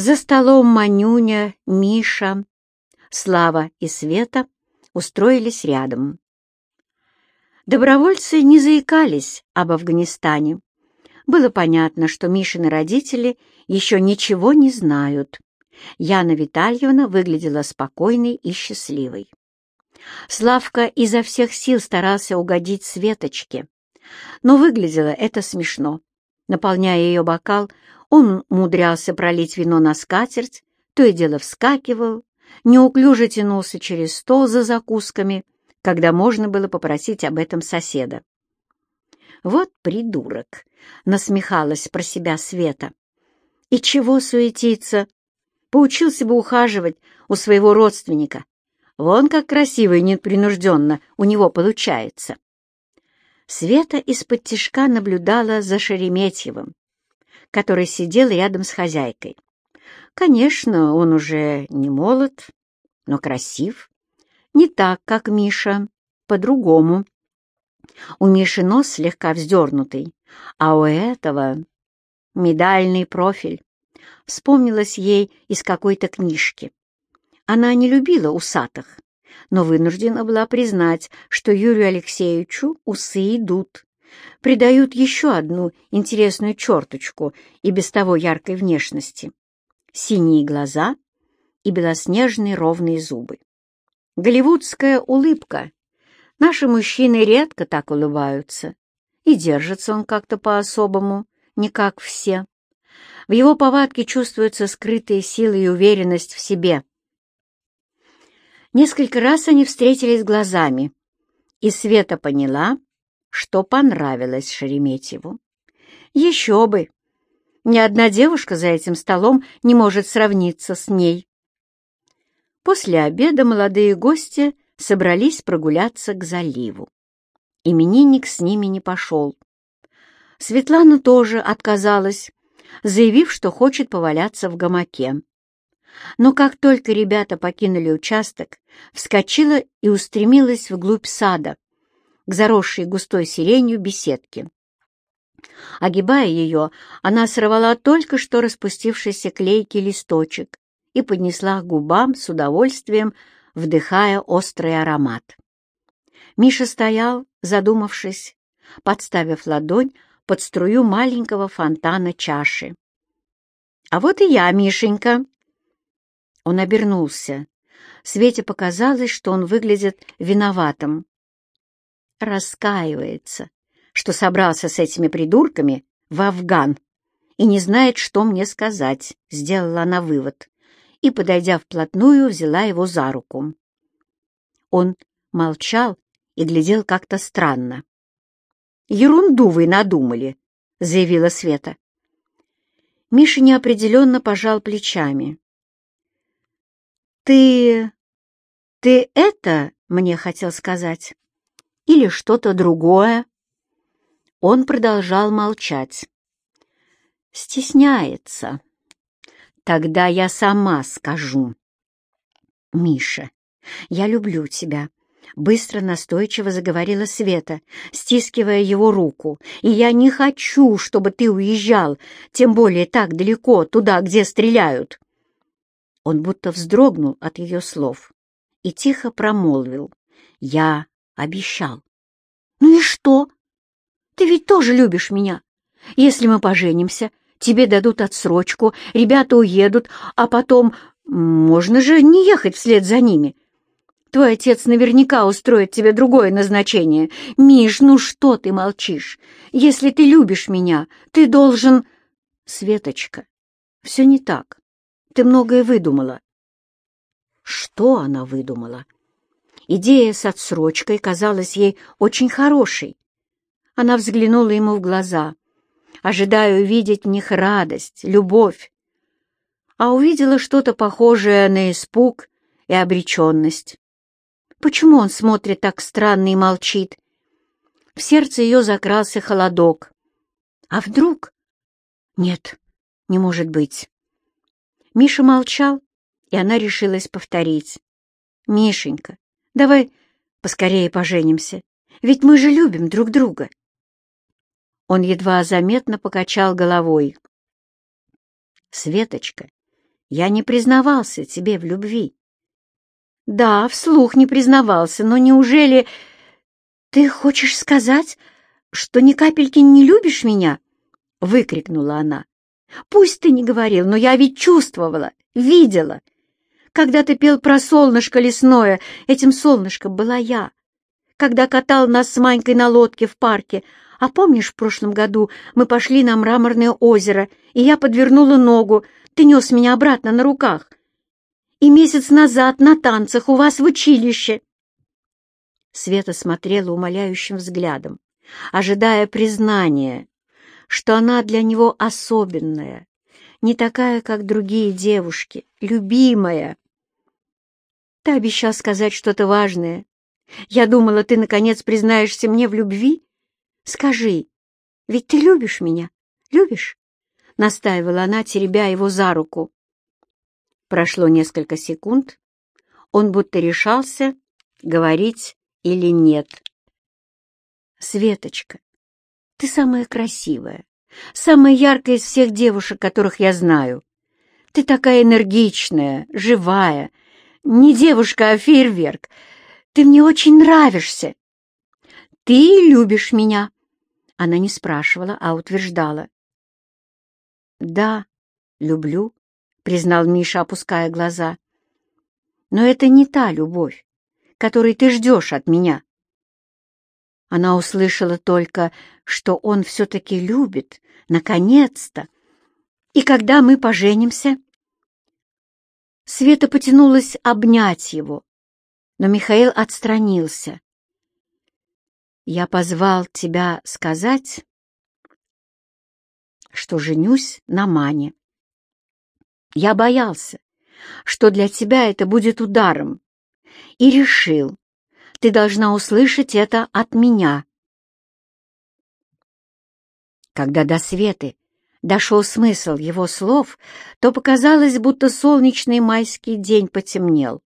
За столом Манюня, Миша, Слава и Света устроились рядом. Добровольцы не заикались об Афганистане. Было понятно, что Мишины родители еще ничего не знают. Яна Витальевна выглядела спокойной и счастливой. Славка изо всех сил старался угодить Светочке, но выглядело это смешно. Наполняя ее бокал, он умудрялся пролить вино на скатерть, то и дело вскакивал, неуклюже тянулся через стол за закусками, когда можно было попросить об этом соседа. «Вот придурок!» — насмехалась про себя Света. «И чего суетиться? Поучился бы ухаживать у своего родственника. Вон как красиво и непринужденно у него получается». Света из-под тишка наблюдала за Шереметьевым, который сидел рядом с хозяйкой. Конечно, он уже не молод, но красив. Не так, как Миша, по-другому. У Миши нос слегка вздернутый, а у этого медальный профиль. Вспомнилось ей из какой-то книжки. Она не любила усатых, но вынуждена была признать, что Юрию Алексеевичу усы идут, придают еще одну интересную черточку и без того яркой внешности. Синие глаза и белоснежные ровные зубы. Голливудская улыбка. Наши мужчины редко так улыбаются. И держится он как-то по-особому, не как все. В его повадке чувствуется скрытая сила и уверенность в себе. Несколько раз они встретились глазами, и Света поняла, что понравилось Шереметьеву. Еще бы! Ни одна девушка за этим столом не может сравниться с ней. После обеда молодые гости собрались прогуляться к заливу. Именинник с ними не пошел. Светлана тоже отказалась, заявив, что хочет поваляться в гамаке. Но как только ребята покинули участок, вскочила и устремилась вглубь сада, к заросшей густой сиренью беседке. Огибая ее, она сорвала только что распустившийся клейкий листочек и поднесла к губам с удовольствием, вдыхая острый аромат. Миша стоял, задумавшись, подставив ладонь под струю маленького фонтана чаши. «А вот и я, Мишенька!» Он обернулся. Свете показалось, что он выглядит виноватым. Раскаивается, что собрался с этими придурками в Афган и не знает, что мне сказать, сделала она вывод и, подойдя вплотную, взяла его за руку. Он молчал и глядел как-то странно. «Ерунду вы надумали», — заявила Света. Миша неопределенно пожал плечами. «Ты... ты это мне хотел сказать? Или что-то другое?» Он продолжал молчать. «Стесняется», Тогда я сама скажу. Миша, я люблю тебя. Быстро, настойчиво заговорила Света, стискивая его руку. «И я не хочу, чтобы ты уезжал, тем более так далеко, туда, где стреляют». Он будто вздрогнул от ее слов и тихо промолвил. «Я обещал». «Ну и что? Ты ведь тоже любишь меня. Если мы поженимся, тебе дадут отсрочку, ребята уедут, а потом... Можно же не ехать вслед за ними. Твой отец наверняка устроит тебе другое назначение. Миш, ну что ты молчишь? Если ты любишь меня, ты должен... Светочка, все не так. Ты многое выдумала. Что она выдумала? Идея с отсрочкой казалась ей очень хорошей. Она взглянула ему в глаза ожидая увидеть в них радость, любовь, а увидела что-то похожее на испуг и обреченность. Почему он смотрит так странно и молчит? В сердце ее закрался холодок. А вдруг? Нет, не может быть. Миша молчал, и она решилась повторить. «Мишенька, давай поскорее поженимся, ведь мы же любим друг друга». Он едва заметно покачал головой. «Светочка, Я не признавался тебе в любви. Да, вслух не признавался, но неужели... Ты хочешь сказать, что ни капельки не любишь меня? Выкрикнула она. Пусть ты не говорил, но я ведь чувствовала, видела. Когда ты пел про солнышко лесное, этим солнышком была я. Когда катал нас с Манькой на лодке в парке, а помнишь, в прошлом году мы пошли на мраморное озеро, и я подвернула ногу, ты нес меня обратно на руках. И месяц назад на танцах у вас в училище. Света смотрела умоляющим взглядом, ожидая признания, что она для него особенная, не такая, как другие девушки, любимая. Ты обещал сказать что-то важное. Я думала, ты, наконец, признаешься мне в любви. Скажи, ведь ты любишь меня, любишь? Настаивала она, теребя его за руку. Прошло несколько секунд. Он будто решался, говорить или нет. «Светочка, ты самая красивая, самая яркая из всех девушек, которых я знаю. Ты такая энергичная, живая. Не девушка, а фейерверк. Ты мне очень нравишься. Ты любишь меня?» Она не спрашивала, а утверждала. «Да, люблю», — признал Миша, опуская глаза. «Но это не та любовь, которой ты ждешь от меня». Она услышала только, что он все-таки любит, наконец-то. «И когда мы поженимся?» Света потянулась обнять его, но Михаил отстранился. «Я позвал тебя сказать, что женюсь на Мане. Я боялся, что для тебя это будет ударом, и решил, ты должна услышать это от меня. Когда до Светы дошел смысл его слов, то показалось, будто солнечный майский день потемнел.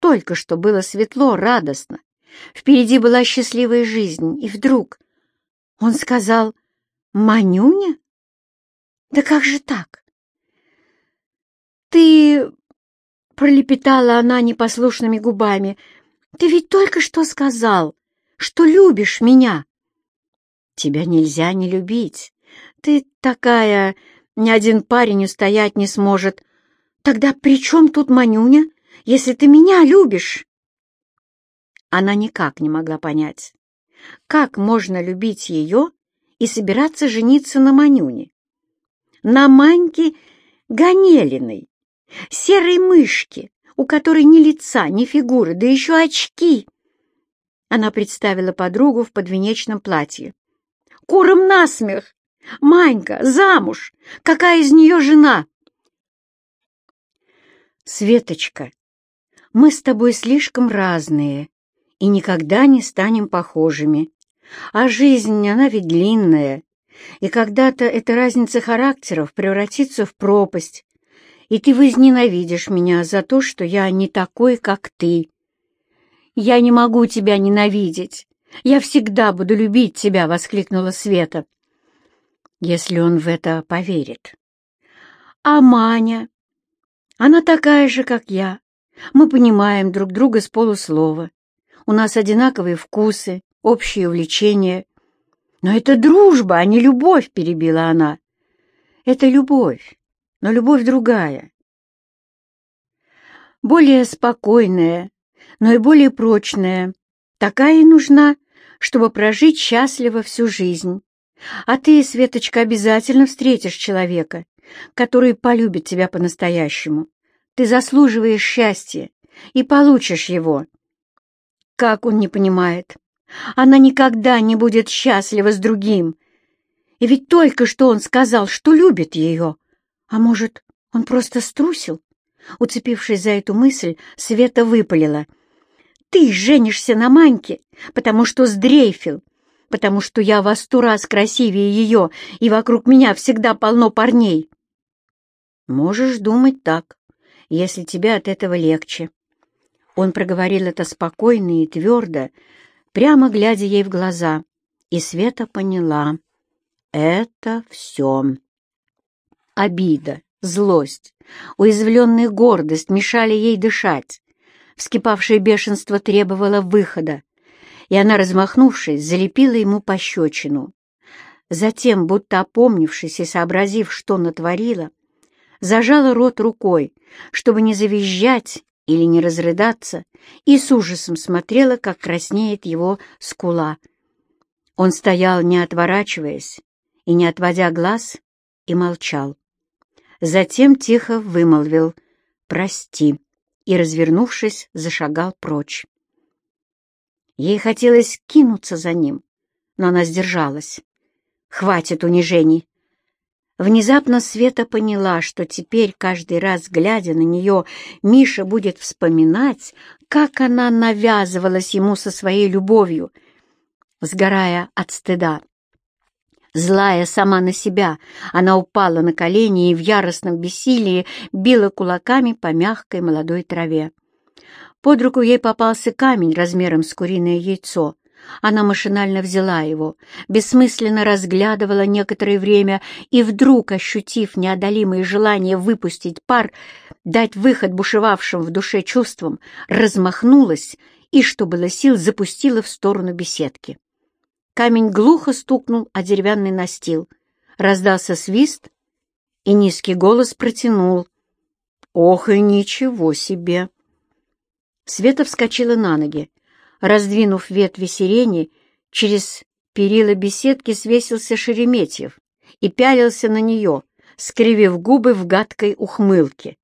Только что было светло, радостно, впереди была счастливая жизнь, и вдруг он сказал «Манюня?» «Да как же так?» «Ты...» — пролепетала она непослушными губами. «Ты ведь только что сказал, что любишь меня!» «Тебя нельзя не любить. Ты такая... Ни один парень устоять не сможет. Тогда при чем тут Манюня, если ты меня любишь?» Она никак не могла понять, как можно любить ее и собираться жениться на Манюне. На Маньке Ганелиной, серой мышки, у которой ни лица, ни фигуры, да еще очки. Она представила подругу в подвенечном платье. «Куром насмех! Манька, замуж! Какая из нее жена?» «Светочка, мы с тобой слишком разные и никогда не станем похожими. А жизнь, она ведь длинная, и когда-то эта разница характеров превратится в пропасть, и ты возненавидишь меня за то, что я не такой, как ты. Я не могу тебя ненавидеть. Я всегда буду любить тебя, — воскликнула Света. Если он в это поверит. А Маня? Она такая же, как я. Мы понимаем друг друга с полуслова. У нас одинаковые вкусы, общие увлечения. Но это дружба, а не любовь, — перебила она. Это любовь, но любовь другая. Более спокойная, но и более прочная. Такая и нужна, чтобы прожить счастливо всю жизнь. А ты, Светочка, обязательно встретишь человека, который полюбит тебя по-настоящему. Ты заслуживаешь счастья и получишь его. Как он не понимает? Она никогда не будет счастлива с другим. И ведь только что он сказал, что любит ее. А может, он просто струсил? Уцепившись за эту мысль, Света выпалила. «Ты женишься на Маньке, потому что сдрейфил, потому что я во сто раз красивее ее, и вокруг меня всегда полно парней». «Можешь думать так, если тебе от этого легче». Он проговорил это спокойно и твердо, прямо глядя ей в глаза, и Света поняла — это все. Обида, злость, уязвленная гордость мешали ей дышать. Вскипавшее бешенство требовало выхода, и она, размахнувшись, залепила ему пощечину. Затем, будто опомнившись и сообразив, что натворила, зажала рот рукой, чтобы не завизжать или не разрыдаться, и с ужасом смотрела, как краснеет его скула. Он стоял, не отворачиваясь и не отводя глаз, и молчал. Затем тихо вымолвил «Прости» и, развернувшись, зашагал прочь. Ей хотелось кинуться за ним, но она сдержалась. «Хватит унижений!» Внезапно Света поняла, что теперь, каждый раз глядя на нее, Миша будет вспоминать, как она навязывалась ему со своей любовью, сгорая от стыда. Злая сама на себя, она упала на колени и в яростном бессилии била кулаками по мягкой молодой траве. Под руку ей попался камень размером с куриное яйцо. Она машинально взяла его, бессмысленно разглядывала некоторое время и вдруг, ощутив неодолимое желание выпустить пар, дать выход бушевавшим в душе чувствам, размахнулась и, что было сил, запустила в сторону беседки. Камень глухо стукнул о деревянный настил. Раздался свист, и низкий голос протянул. «Ох и ничего себе!» Света вскочила на ноги. Раздвинув ветви сирени, через перила беседки свесился Шереметьев и пялился на нее, скривив губы в гадкой ухмылке.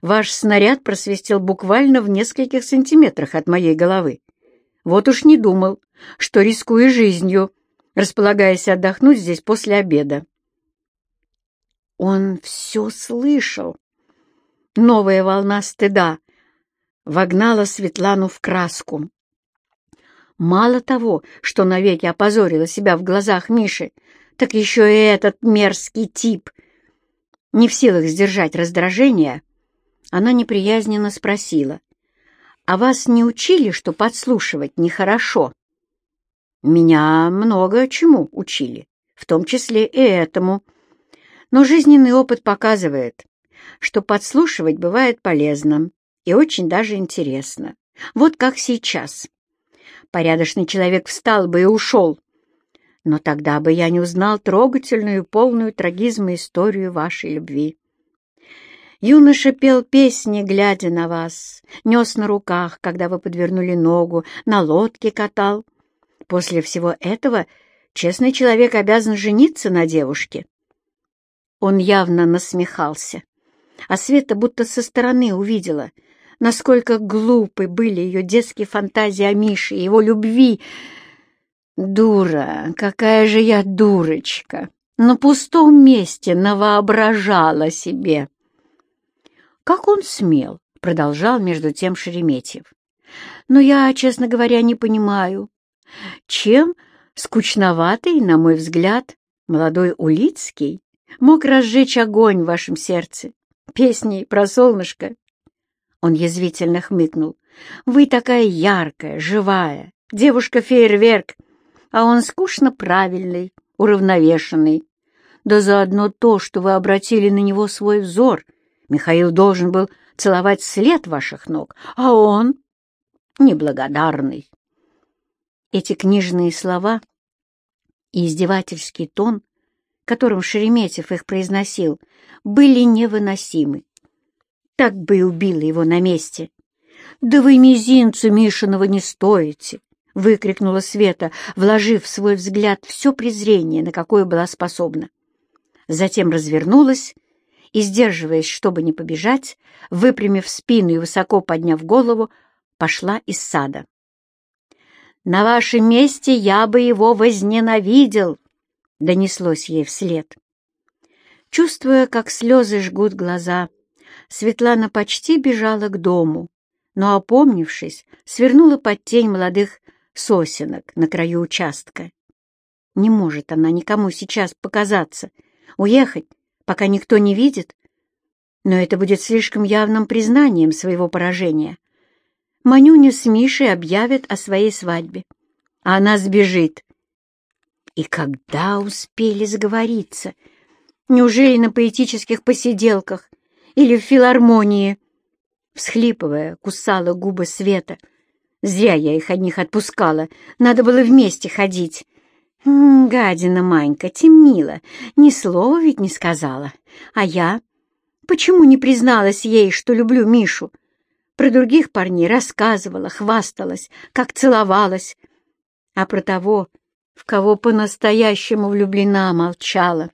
Ваш снаряд просвистел буквально в нескольких сантиметрах от моей головы. Вот уж не думал, что рискую жизнью, располагаясь отдохнуть здесь после обеда. Он все слышал. Новая волна стыда вогнала Светлану в краску. Мало того, что навеки опозорила себя в глазах Миши, так еще и этот мерзкий тип. Не в силах сдержать раздражение, она неприязненно спросила, «А вас не учили, что подслушивать нехорошо?» «Меня много чему учили, в том числе и этому. Но жизненный опыт показывает, что подслушивать бывает полезно и очень даже интересно. Вот как сейчас. Порядочный человек встал бы и ушел. Но тогда бы я не узнал трогательную, полную трагизма историю вашей любви. Юноша пел песни, глядя на вас, нес на руках, когда вы подвернули ногу, на лодке катал. После всего этого честный человек обязан жениться на девушке. Он явно насмехался, а Света будто со стороны увидела — насколько глупы были ее детские фантазии о Мише и его любви. Дура, какая же я дурочка! На пустом месте навоображала себе. Как он смел, продолжал между тем Шереметьев. Но я, честно говоря, не понимаю, чем скучноватый, на мой взгляд, молодой Улицкий мог разжечь огонь в вашем сердце песней про солнышко он язвительно хмыкнул. «Вы такая яркая, живая, девушка-фейерверк, а он скучно правильный, уравновешенный. Да заодно то, что вы обратили на него свой взор. Михаил должен был целовать след ваших ног, а он неблагодарный». Эти книжные слова и издевательский тон, которым Шереметьев их произносил, были невыносимы так бы и убила его на месте. «Да вы мизинцу Мишиного не стоите!» — выкрикнула Света, вложив в свой взгляд все презрение, на какое была способна. Затем развернулась и, сдерживаясь, чтобы не побежать, выпрямив спину и высоко подняв голову, пошла из сада. «На вашем месте я бы его возненавидел!» — донеслось ей вслед. Чувствуя, как слезы жгут глаза, — Светлана почти бежала к дому, но, опомнившись, свернула под тень молодых сосенок на краю участка. Не может она никому сейчас показаться, уехать, пока никто не видит, но это будет слишком явным признанием своего поражения. Манюня с Мишей объявят о своей свадьбе, а она сбежит. И когда успели сговориться — Неужели на поэтических посиделках или в филармонии?» Всхлипывая, кусала губы Света. Зря я их одних отпускала, надо было вместе ходить. М -м, гадина Манька, темнила, ни слова ведь не сказала. А я? Почему не призналась ей, что люблю Мишу? Про других парней рассказывала, хвасталась, как целовалась. А про того, в кого по-настоящему влюблена, молчала.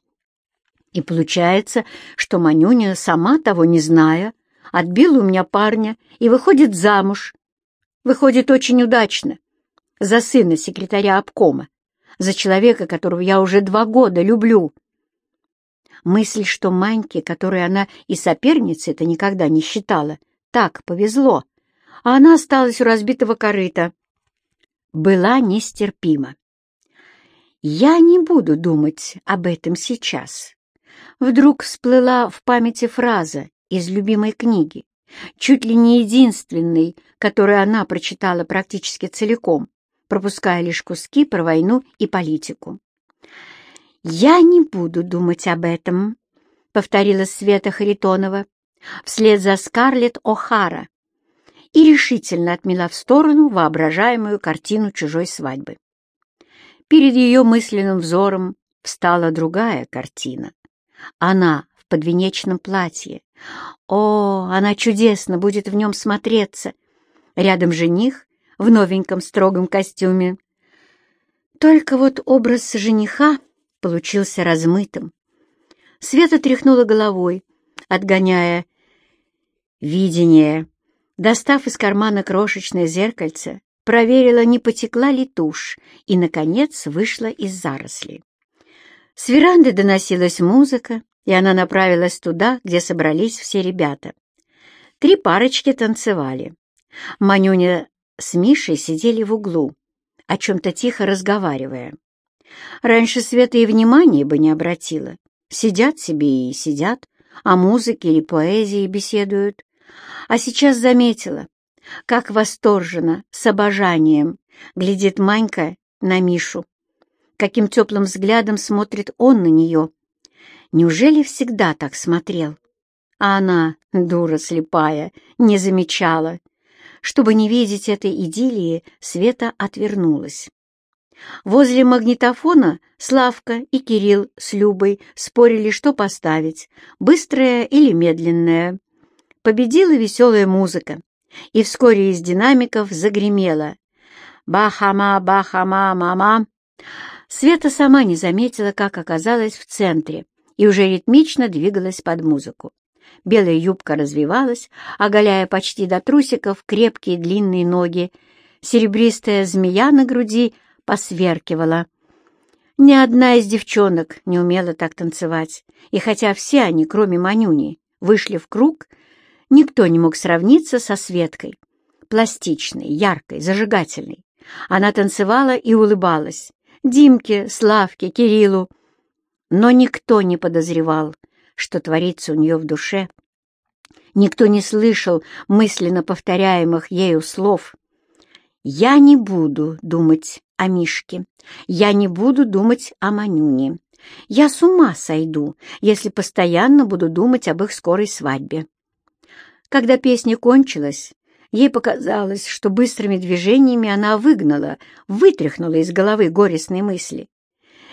И получается, что Манюня, сама того не зная, отбила у меня парня и выходит замуж. Выходит очень удачно. За сына секретаря обкома. За человека, которого я уже два года люблю. Мысль, что Маньке, которой она и соперницей-то никогда не считала, так повезло, а она осталась у разбитого корыта, была нестерпима. Я не буду думать об этом сейчас. Вдруг всплыла в памяти фраза из любимой книги, чуть ли не единственной, которую она прочитала практически целиком, пропуская лишь куски про войну и политику. «Я не буду думать об этом», — повторила Света Харитонова вслед за Скарлетт О'Хара и решительно отмела в сторону воображаемую картину чужой свадьбы. Перед ее мысленным взором встала другая картина. Она в подвенечном платье. О, она чудесно будет в нем смотреться. Рядом жених в новеньком строгом костюме. Только вот образ жениха получился размытым. Света тряхнула головой, отгоняя видение. Достав из кармана крошечное зеркальце, проверила, не потекла ли тушь, и, наконец, вышла из зарослей. С веранды доносилась музыка, и она направилась туда, где собрались все ребята. Три парочки танцевали. Манюня с Мишей сидели в углу, о чем-то тихо разговаривая. Раньше Света и внимания бы не обратила. Сидят себе и сидят, о музыке или поэзии беседуют. А сейчас заметила, как восторженно, с обожанием глядит Манька на Мишу. Каким теплым взглядом смотрит он на нее. Неужели всегда так смотрел? А она, дура слепая, не замечала. Чтобы не видеть этой идиллии, Света отвернулась. Возле магнитофона Славка и Кирилл с Любой спорили, что поставить, быстрое или медленное. Победила веселая музыка, и вскоре из динамиков загремела «Бахама, бахама, мама». Света сама не заметила, как оказалась в центре, и уже ритмично двигалась под музыку. Белая юбка развивалась, оголяя почти до трусиков крепкие длинные ноги. Серебристая змея на груди посверкивала. Ни одна из девчонок не умела так танцевать, и хотя все они, кроме Манюни, вышли в круг, никто не мог сравниться со Светкой. Пластичной, яркой, зажигательной. Она танцевала и улыбалась. Димке, Славке, Кириллу. Но никто не подозревал, что творится у нее в душе. Никто не слышал мысленно повторяемых ею слов. «Я не буду думать о Мишке. Я не буду думать о Манюне. Я с ума сойду, если постоянно буду думать об их скорой свадьбе». Когда песня кончилась, ей показалось, что быстрыми движениями она выгнала, вытряхнула из головы горестные мысли.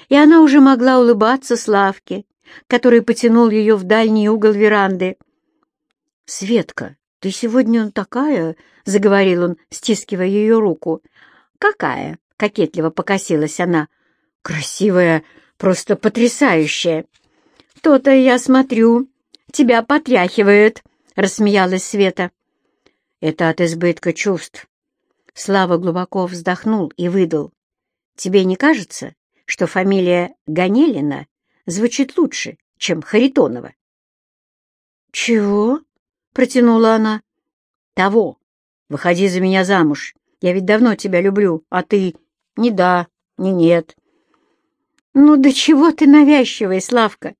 И она уже могла улыбаться Славке, который потянул ее в дальний угол веранды. «Светка, ты сегодня такая...» — заговорил он, стискивая ее руку. «Какая?» — кокетливо покосилась она. «Красивая, просто потрясающая!» «То-то я смотрю, тебя потряхивает», — рассмеялась Света. «Это от избытка чувств». Слава глубоко вздохнул и выдал. «Тебе не кажется, что фамилия Ганелина звучит лучше, чем Харитонова. «Чего?» — протянула она. «Того. Выходи за меня замуж. Я ведь давно тебя люблю, а ты ни да, ни нет». «Ну до чего ты навязчивая, Славка?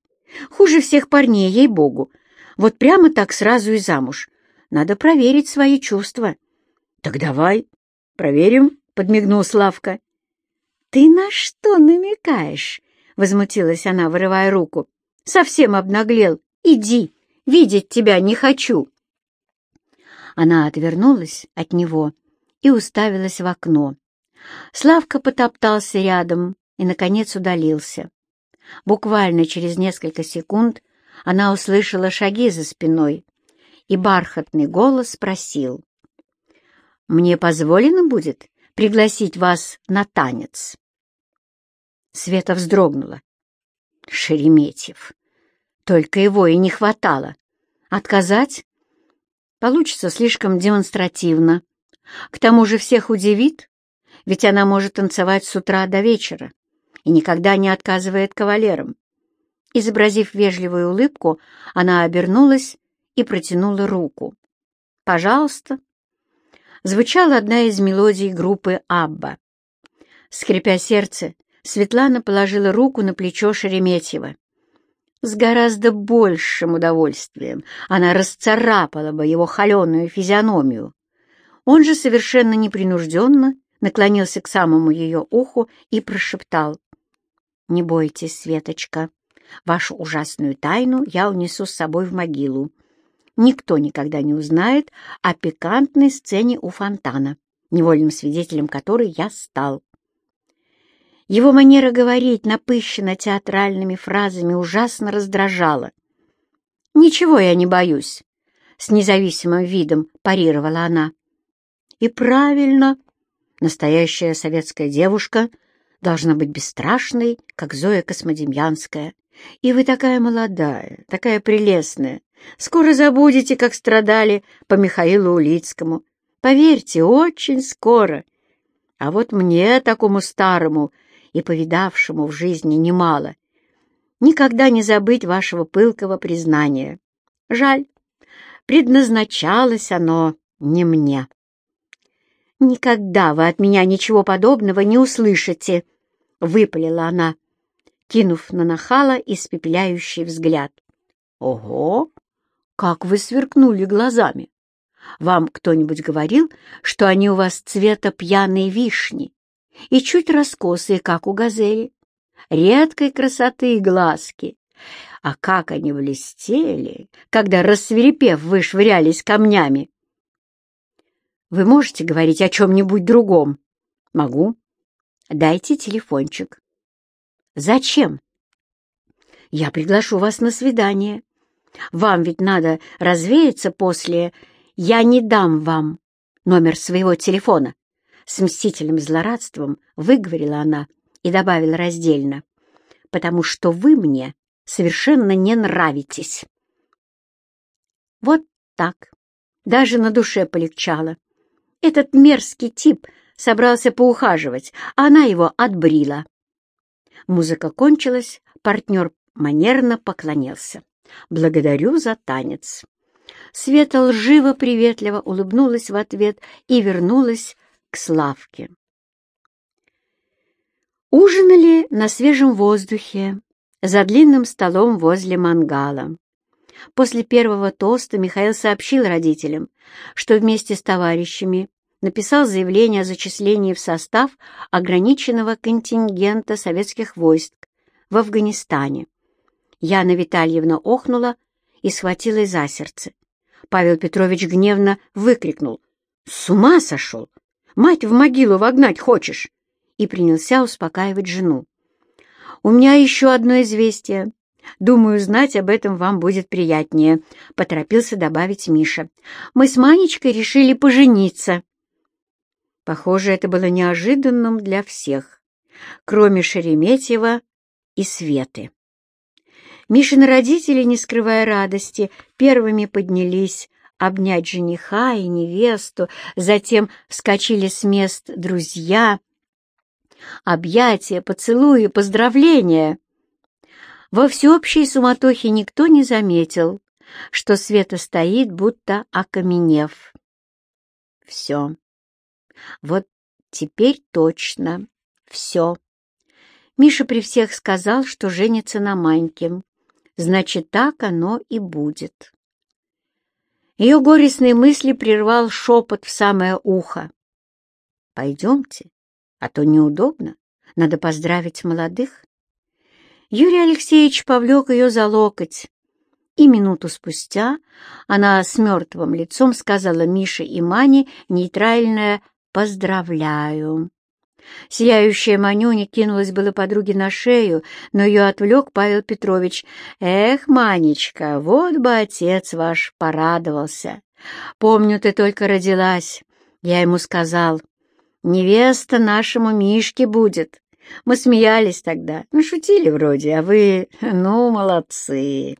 Хуже всех парней, ей-богу. Вот прямо так сразу и замуж. Надо проверить свои чувства». «Так давай, проверим», — подмигнул Славка. «Ты на что намекаешь?» — возмутилась она, вырывая руку. Совсем обнаглел. Иди, видеть тебя не хочу. Она отвернулась от него и уставилась в окно. Славка потоптался рядом и, наконец, удалился. Буквально через несколько секунд она услышала шаги за спиной, и бархатный голос спросил. «Мне позволено будет пригласить вас на танец?» Света вздрогнула. Шереметьев. Только его и не хватало. Отказать? Получится слишком демонстративно. К тому же всех удивит, ведь она может танцевать с утра до вечера и никогда не отказывает кавалерам. Изобразив вежливую улыбку, она обернулась и протянула руку. «Пожалуйста». Звучала одна из мелодий группы «Абба». Скрипя сердце, Светлана положила руку на плечо Шереметьева. С гораздо большим удовольствием она расцарапала бы его холеную физиономию. Он же совершенно непринужденно наклонился к самому ее уху и прошептал. «Не бойтесь, Светочка, вашу ужасную тайну я унесу с собой в могилу. Никто никогда не узнает о пикантной сцене у фонтана, невольным свидетелем которой я стал. Его манера говорить напыщенно театральными фразами ужасно раздражала. «Ничего я не боюсь», — с независимым видом парировала она. «И правильно, настоящая советская девушка должна быть бесстрашной, как Зоя Космодемьянская. И вы такая молодая, такая прелестная. Скоро забудете, как страдали по Михаилу Улицкому. Поверьте, очень скоро. А вот мне, такому старому, — и повидавшему в жизни немало, никогда не забыть вашего пылкого признания. Жаль, предназначалось оно не мне. «Никогда вы от меня ничего подобного не услышите», — выпалила она, кинув на нахала испепеляющий взгляд. «Ого! Как вы сверкнули глазами! Вам кто-нибудь говорил, что они у вас цвета пьяной вишни?» и чуть раскосые, как у газели, редкой красоты и глазки. А как они блестели, когда, рассверепев, вы швырялись камнями! Вы можете говорить о чем-нибудь другом? Могу. Дайте телефончик. Зачем? Я приглашу вас на свидание. Вам ведь надо развеяться после... Я не дам вам номер своего телефона. С мстительным злорадством выговорила она и добавила раздельно, «потому что вы мне совершенно не нравитесь». Вот так. Даже на душе полегчало. Этот мерзкий тип собрался поухаживать, а она его отбрила. Музыка кончилась, партнер манерно поклонился. «Благодарю за танец». Света лживо-приветливо улыбнулась в ответ и вернулась к Славке. Ужинали на свежем воздухе, за длинным столом возле мангала. После первого тоста Михаил сообщил родителям, что вместе с товарищами написал заявление о зачислении в состав ограниченного контингента советских войск в Афганистане. Яна Витальевна охнула и схватилась за сердце. Павел Петрович гневно выкрикнул. «С ума сошел! Мать в могилу вогнать хочешь?» И принялся успокаивать жену. «У меня еще одно известие. Думаю, знать об этом вам будет приятнее», — поторопился добавить Миша. «Мы с Манечкой решили пожениться». Похоже, это было неожиданным для всех, кроме Шереметьева и Светы. Мишины родители, не скрывая радости, первыми поднялись обнять жениха и невесту, затем вскочили с мест друзья. Объятия, поцелуи, поздравления. Во всеобщей суматохе никто не заметил, что Света стоит, будто окаменев. Все. Вот теперь точно. Все. Миша при всех сказал, что женится на Маньке. Значит, так оно и будет. Ее горестные мысли прервал шепот в самое ухо. «Пойдемте, а то неудобно, надо поздравить молодых». Юрий Алексеевич повлек ее за локоть, и минуту спустя она с мертвым лицом сказала Мише и Мане нейтральное «поздравляю». Сияющая Манюня кинулась было подруге на шею, но ее отвлек Павел Петрович. «Эх, Манечка, вот бы отец ваш порадовался. Помню, ты только родилась. Я ему сказал, невеста нашему Мишке будет. Мы смеялись тогда, ну, шутили вроде, а вы, ну, молодцы».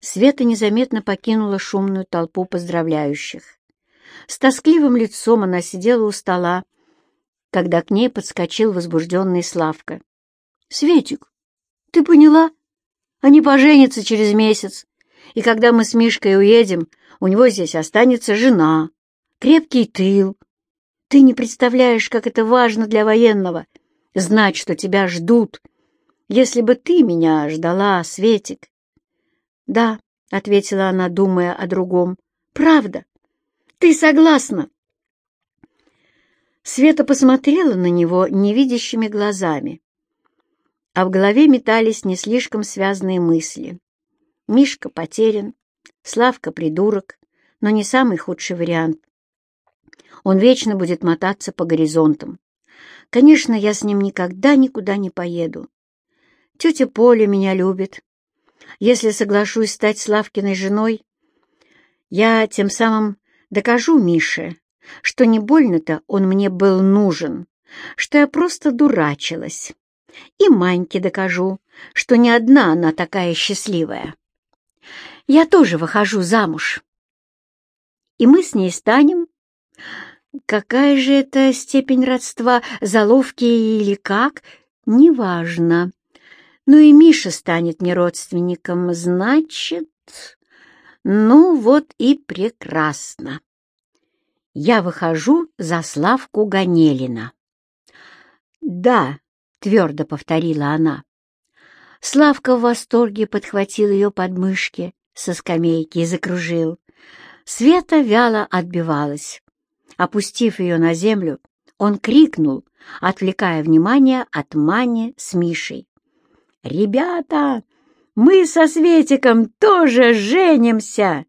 Света незаметно покинула шумную толпу поздравляющих. С тоскливым лицом она сидела у стола, когда к ней подскочил возбужденный Славка. — Светик, ты поняла? Они поженятся через месяц, и когда мы с Мишкой уедем, у него здесь останется жена, крепкий тыл. Ты не представляешь, как это важно для военного — знать, что тебя ждут. Если бы ты меня ждала, Светик. — Да, — ответила она, думая о другом, — правда. Ты согласна? Света посмотрела на него невидящими глазами, а в голове метались не слишком связанные мысли. Мишка потерян, Славка придурок, но не самый худший вариант. Он вечно будет мотаться по горизонтам. Конечно, я с ним никогда никуда не поеду. Тетя Поля меня любит. Если соглашусь стать Славкиной женой, я тем самым докажу Мише, что не больно-то он мне был нужен, что я просто дурачилась. И Маньке докажу, что не одна она такая счастливая. Я тоже выхожу замуж. И мы с ней станем... Какая же это степень родства, заловки или как, неважно. Ну и Миша станет мне родственником, значит... Ну вот и прекрасно я выхожу за Славку Ганелина. «Да», — твердо повторила она. Славка в восторге подхватил ее подмышки со скамейки и закружил. Света вяло отбивалась. Опустив ее на землю, он крикнул, отвлекая внимание от Мани с Мишей. «Ребята, мы со Светиком тоже женимся!»